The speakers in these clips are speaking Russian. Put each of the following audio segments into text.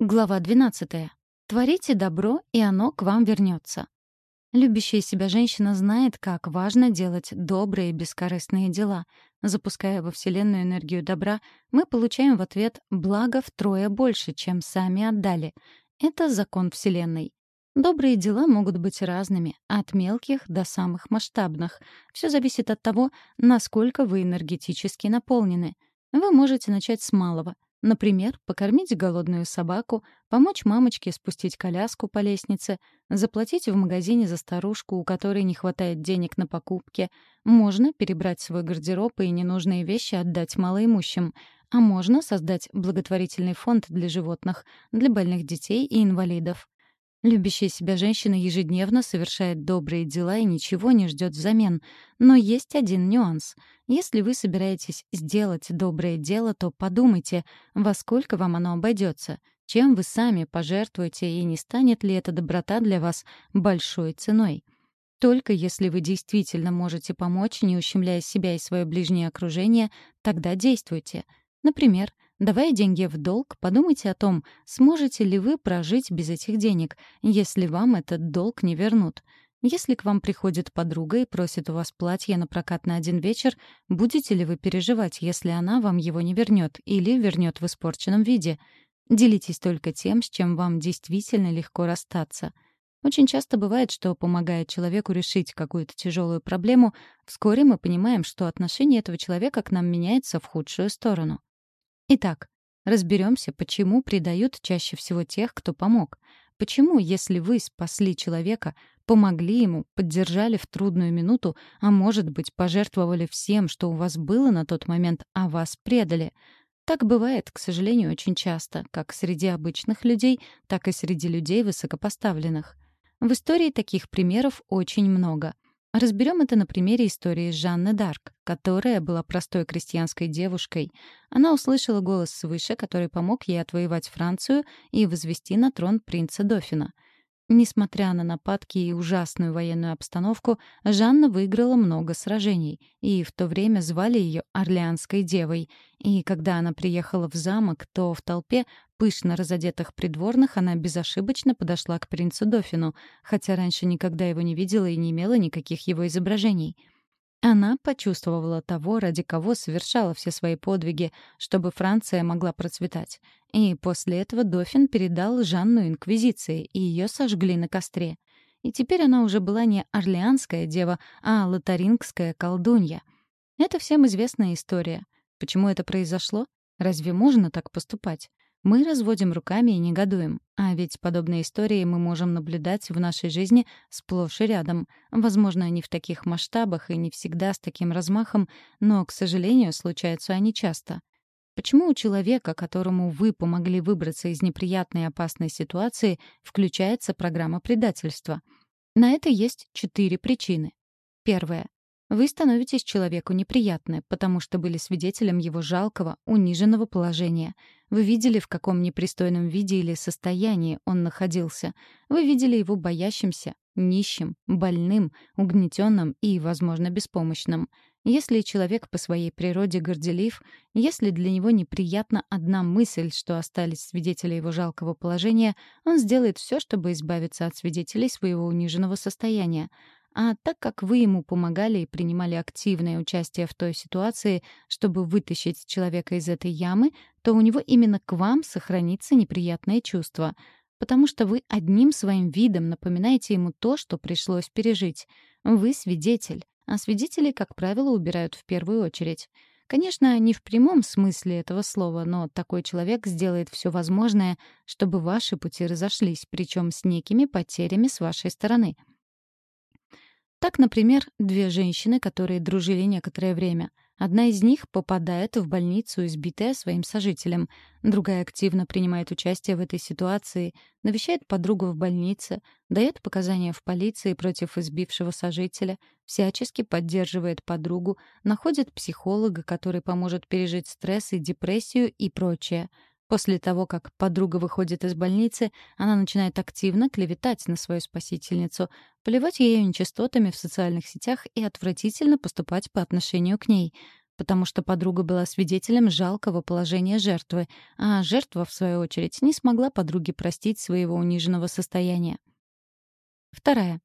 Глава 12. Творите добро, и оно к вам вернется. Любящая себя женщина знает, как важно делать добрые бескорыстные дела. Запуская во Вселенную энергию добра, мы получаем в ответ благо втрое больше, чем сами отдали. Это закон Вселенной. Добрые дела могут быть разными, от мелких до самых масштабных. Все зависит от того, насколько вы энергетически наполнены. Вы можете начать с малого — Например, покормить голодную собаку, помочь мамочке спустить коляску по лестнице, заплатить в магазине за старушку, у которой не хватает денег на покупки. Можно перебрать свой гардероб и ненужные вещи отдать малоимущим. А можно создать благотворительный фонд для животных, для больных детей и инвалидов. Любящая себя женщина ежедневно совершает добрые дела и ничего не ждет взамен. Но есть один нюанс. Если вы собираетесь сделать доброе дело, то подумайте, во сколько вам оно обойдется, чем вы сами пожертвуете и не станет ли эта доброта для вас большой ценой. Только если вы действительно можете помочь, не ущемляя себя и свое ближнее окружение, тогда действуйте. Например, Давая деньги в долг, подумайте о том, сможете ли вы прожить без этих денег, если вам этот долг не вернут. Если к вам приходит подруга и просит у вас платье на прокат на один вечер, будете ли вы переживать, если она вам его не вернет или вернет в испорченном виде? Делитесь только тем, с чем вам действительно легко расстаться. Очень часто бывает, что, помогая человеку решить какую-то тяжелую проблему, вскоре мы понимаем, что отношение этого человека к нам меняется в худшую сторону. Итак, разберемся, почему предают чаще всего тех, кто помог. Почему, если вы спасли человека, помогли ему, поддержали в трудную минуту, а может быть, пожертвовали всем, что у вас было на тот момент, а вас предали? Так бывает, к сожалению, очень часто, как среди обычных людей, так и среди людей высокопоставленных. В истории таких примеров очень много. Разберем это на примере истории Жанны Дарк, которая была простой крестьянской девушкой. Она услышала голос свыше, который помог ей отвоевать Францию и возвести на трон принца Дофина — Несмотря на нападки и ужасную военную обстановку, Жанна выиграла много сражений, и в то время звали ее Орлеанской девой. И когда она приехала в замок, то в толпе пышно разодетых придворных она безошибочно подошла к принцу Дофину, хотя раньше никогда его не видела и не имела никаких его изображений — она почувствовала того, ради кого совершала все свои подвиги, чтобы Франция могла процветать. И после этого Дофин передал Жанну Инквизиции, и ее сожгли на костре. И теперь она уже была не орлеанская дева, а лотарингская колдунья. Это всем известная история. Почему это произошло? Разве можно так поступать? Мы разводим руками и негодуем. А ведь подобные истории мы можем наблюдать в нашей жизни сплошь и рядом. Возможно, они в таких масштабах и не всегда с таким размахом, но, к сожалению, случаются они часто. Почему у человека, которому вы помогли выбраться из неприятной и опасной ситуации, включается программа предательства? На это есть четыре причины. Первая. Вы становитесь человеку неприятны, потому что были свидетелем его жалкого, униженного положения. Вы видели, в каком непристойном виде или состоянии он находился. Вы видели его боящимся, нищим, больным, угнетенным и, возможно, беспомощным. Если человек по своей природе горделив, если для него неприятна одна мысль, что остались свидетели его жалкого положения, он сделает все, чтобы избавиться от свидетелей своего униженного состояния. А так как вы ему помогали и принимали активное участие в той ситуации, чтобы вытащить человека из этой ямы, то у него именно к вам сохранится неприятное чувство, потому что вы одним своим видом напоминаете ему то, что пришлось пережить. Вы свидетель, а свидетели, как правило, убирают в первую очередь. Конечно, не в прямом смысле этого слова, но такой человек сделает все возможное, чтобы ваши пути разошлись, причем с некими потерями с вашей стороны — так, например, две женщины, которые дружили некоторое время. Одна из них попадает в больницу, избитая своим сожителем. Другая активно принимает участие в этой ситуации, навещает подругу в больнице, дает показания в полиции против избившего сожителя, всячески поддерживает подругу, находит психолога, который поможет пережить стресс и депрессию и прочее — После того, как подруга выходит из больницы, она начинает активно клеветать на свою спасительницу, поливать ее нечистотами в социальных сетях и отвратительно поступать по отношению к ней. потому что подруга была свидетелем жалкого положения жертвы, а жертва, в свою очередь, не смогла подруге простить своего униженного состояния. Вторая.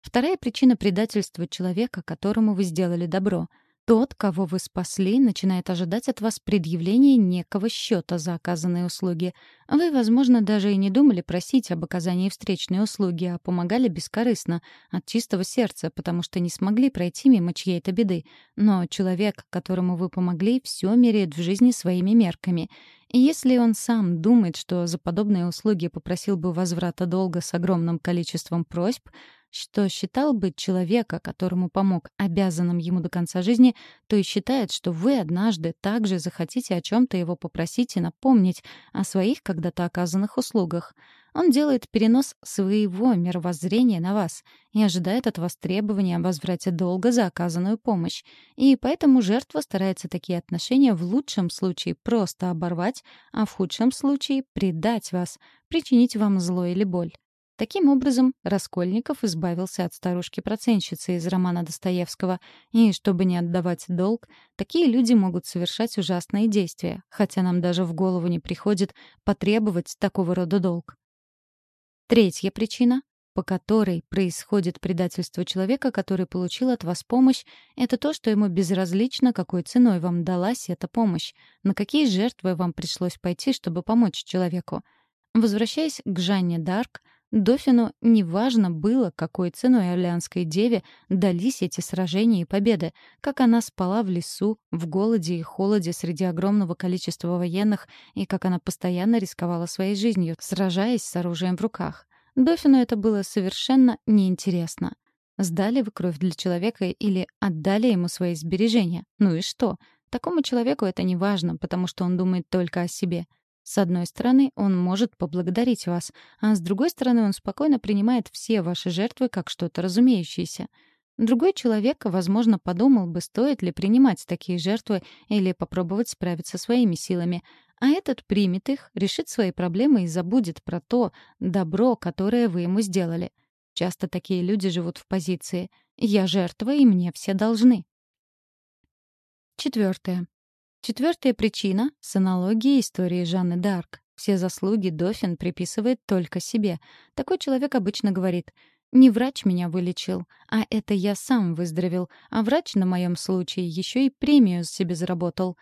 Вторая причина предательства человека, которому вы сделали добро — тот, кого вы спасли, начинает ожидать от вас предъявления некого счета за оказанные услуги. Вы, возможно, даже и не думали просить об оказании встречной услуги, а помогали бескорыстно, от чистого сердца, потому что не смогли пройти мимо чьей-то беды. Но человек, которому вы помогли, все меряет в жизни своими мерками. И если он сам думает, что за подобные услуги попросил бы возврата долга с огромным количеством просьб, что считал бы человека, которому помог, обязанным ему до конца жизни, то и считает, что вы однажды также захотите о чем-то его попросить и напомнить о своих когда-то оказанных услугах. Он делает перенос своего мировоззрения на вас и ожидает от вас требования о возврате долга за оказанную помощь. И поэтому жертва старается такие отношения в лучшем случае просто оборвать, а в худшем случае предать вас, причинить вам зло или боль. Таким образом, Раскольников избавился от старушки-проценщицы из романа Достоевского, и, чтобы не отдавать долг, такие люди могут совершать ужасные действия, хотя нам даже в голову не приходит потребовать такого рода долг. Третья причина, по которой происходит предательство человека, который получил от вас помощь, это то, что ему безразлично, какой ценой вам далась эта помощь, на какие жертвы вам пришлось пойти, чтобы помочь человеку. Возвращаясь к Жанне Дарк, Дофину неважно было, какой ценой Орлеанской деве дались эти сражения и победы, как она спала в лесу, в голоде и холоде среди огромного количества военных, и как она постоянно рисковала своей жизнью, сражаясь с оружием в руках. Дофину это было совершенно неинтересно. Сдали вы кровь для человека или отдали ему свои сбережения? Ну и что? Такому человеку это не важно, потому что он думает только о себе — с одной стороны, он может поблагодарить вас, а с другой стороны, он спокойно принимает все ваши жертвы как что-то разумеющееся. Другой человек, возможно, подумал бы, стоит ли принимать такие жертвы или попробовать справиться своими силами. А этот примет их, решит свои проблемы и забудет про то добро, которое вы ему сделали. Часто такие люди живут в позиции «я жертва, и мне все должны». Четвертое. Четвертая причина — с аналогией истории Жанны Д'Арк. Все заслуги Дофин приписывает только себе. Такой человек обычно говорит «Не врач меня вылечил, а это я сам выздоровел, а врач на моем случае еще и премию себе заработал».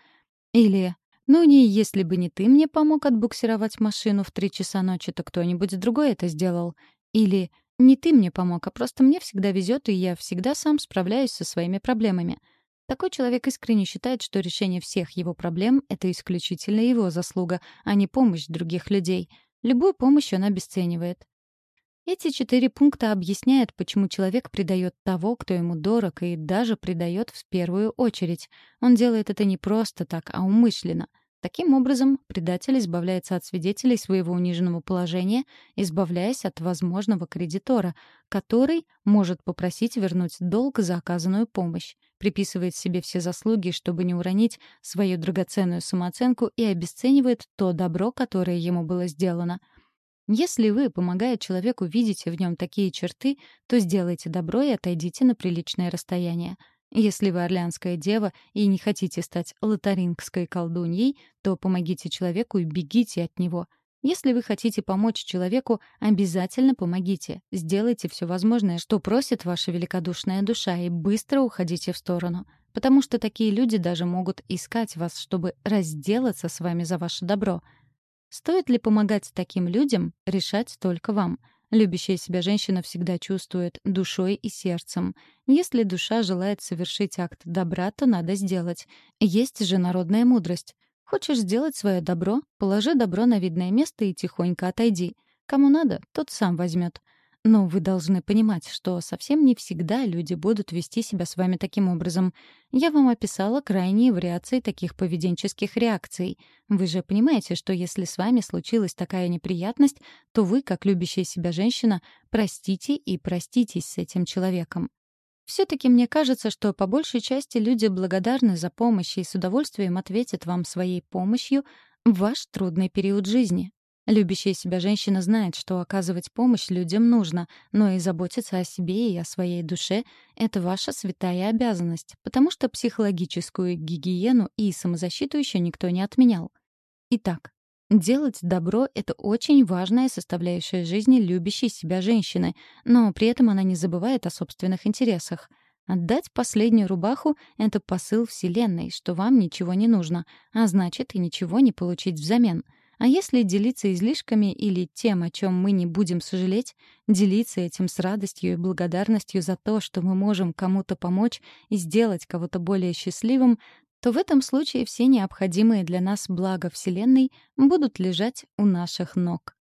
Или «Ну не если бы не ты мне помог отбуксировать машину в три часа ночи, то кто-нибудь другой это сделал». Или «Не ты мне помог, а просто мне всегда везет, и я всегда сам справляюсь со своими проблемами». Такой человек искренне считает, что решение всех его проблем — это исключительно его заслуга, а не помощь других людей. Любую помощь он обесценивает. Эти четыре пункта объясняют, почему человек предает того, кто ему дорог, и даже предает в первую очередь. Он делает это не просто так, а умышленно. Таким образом, предатель избавляется от свидетелей своего униженного положения, избавляясь от возможного кредитора, который может попросить вернуть долг за оказанную помощь, приписывает себе все заслуги, чтобы не уронить свою драгоценную самооценку и обесценивает то добро, которое ему было сделано. Если вы, помогая человеку, видите в нем такие черты, то сделайте добро и отойдите на приличное расстояние — если вы орлеанская дева и не хотите стать лотарингской колдуньей, то помогите человеку и бегите от него. Если вы хотите помочь человеку, обязательно помогите. Сделайте все возможное, что просит ваша великодушная душа, и быстро уходите в сторону. Потому что такие люди даже могут искать вас, чтобы разделаться с вами за ваше добро. Стоит ли помогать таким людям, решать только вам — Любящая себя женщина всегда чувствует душой и сердцем. Если душа желает совершить акт добра, то надо сделать. Есть же народная мудрость. Хочешь сделать свое добро, положи добро на видное место и тихонько отойди. Кому надо, тот сам возьмет. Но вы должны понимать, что совсем не всегда люди будут вести себя с вами таким образом. Я вам описала крайние вариации таких поведенческих реакций. Вы же понимаете, что если с вами случилась такая неприятность, то вы, как любящая себя женщина, простите и проститесь с этим человеком. Все-таки мне кажется, что по большей части люди благодарны за помощь и с удовольствием ответят вам своей помощью в ваш трудный период жизни. Любящая себя женщина знает, что оказывать помощь людям нужно, но и заботиться о себе и о своей душе — это ваша святая обязанность, потому что психологическую гигиену и самозащиту еще никто не отменял. Итак, делать добро — это очень важная составляющая жизни любящей себя женщины, но при этом она не забывает о собственных интересах. Отдать последнюю рубаху — это посыл Вселенной, что вам ничего не нужно, а значит и ничего не получить взамен — а если делиться излишками или тем, о чем мы не будем сожалеть, делиться этим с радостью и благодарностью за то, что мы можем кому-то помочь и сделать кого-то более счастливым, то в этом случае все необходимые для нас блага Вселенной будут лежать у наших ног.